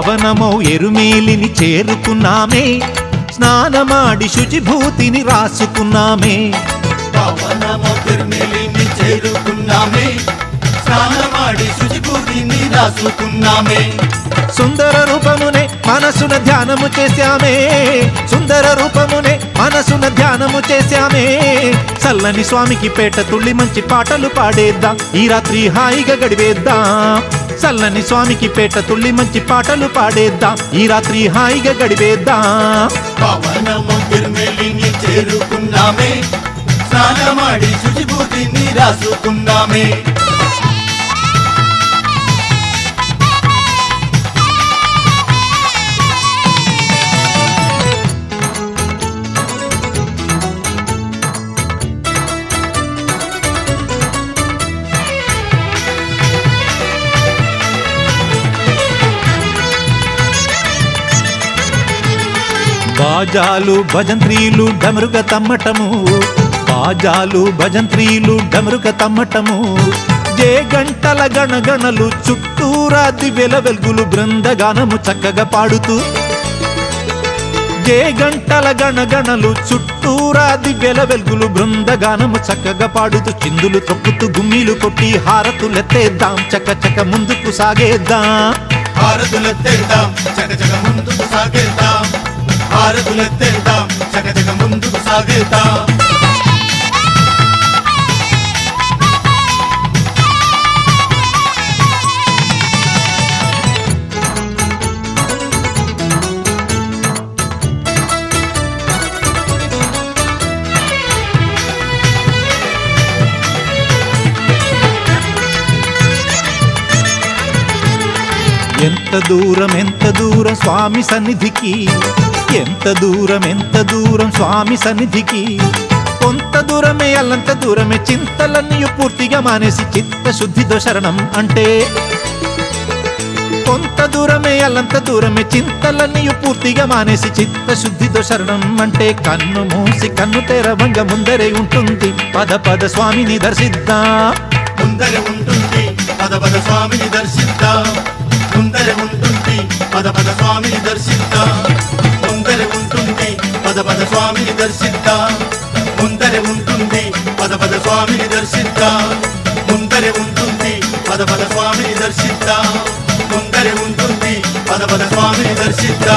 పావనమౌ ఎరుమేలిని చేరుకున్నామే. స్నానమాడి శుచిభూతిని రాసుకున్నామే. పవనము తిరుమలిని చేరుకున్నామే. స్నానమాడి శుచిభూతిని రాసుకున్నామే. సుందర రూపమునే మనసున ధ్యానము చేశామే. సుందర రూపమునే గానము చేశామే. చల్లని స్వామికి పేట తుళ్ళి మంచి పాటలు పాడేద్దాం. ఈ రాత్రి హాయిగా గడివేద్దాం చల్లని స్వామికి పేట తుళ్ళి మంచి పాటలు పాడేద్దాం. ఈ రాత్రి హాయిగా గడివేద్దాం పవనము తిరుమలిని చేరుకున్నామే. స్నానమాడి శుచిభూతిని రాసుకున్నామే. బాజాలు భజంత్రీలు డమరుగ తమ్మటము. బాజాలు భజంత్రీలు డమరుగ తమ్మటము. జే గంటల గణగణలు చుట్టూరా దివ్యల వెలుగులు బృందగానము చక్కగా పాడుతూ. జే గంటల గణగణలు చుట్టూరా దివ్యల వెలుగులు బృందగానము చక్కగా పాడుతూ. చిందులు తొక్కుతూ గుమ్మిలు కొట్టి హారతులెత్తేద్దాం. చక్క చక్క ముందుకు సాగేద్దాం. హారతులెత్తేద్దాం. చకచక ముందుకు సాగేద్దాం. ఎంత దూరం ఎంత దూరం స్వామి సన్నిధికి? ఎంత దూరం ఎంత దూరం స్వామి సన్నిధికి? కొంత దూరమే అల్లంత దూరమే చింతలన్నీ పూర్తిగా మానేసి చిత్తశుద్ధితో శరణం అంటే? కొంత దూరమే అల్లంత దూరమే చింతలన్నీ పూర్తిగా మానేసి చిత్తశుద్ధితో శరణం అంటే? కన్ను మూసి కన్ను తెరవంగ ముందరే ఉంటుంది. పద పద స్వామిని దర్శిద్దా. ముందరే ఉంటుంది. పద పద స్వామిని దర్శిద్దా. ముందరే ఉంటుంది. పద పద స్వామిని దర్శి స్వామిని దర్శిద్దా? ముందరే ఉంటుంది పద పద స్వామిని దర్శిద్దా? ముందరే ఉంటుంది పద పద స్వామిని దర్శిద్దా? ముందరే ఉంటుంది పద పద స్వామిని దర్శిద్దా?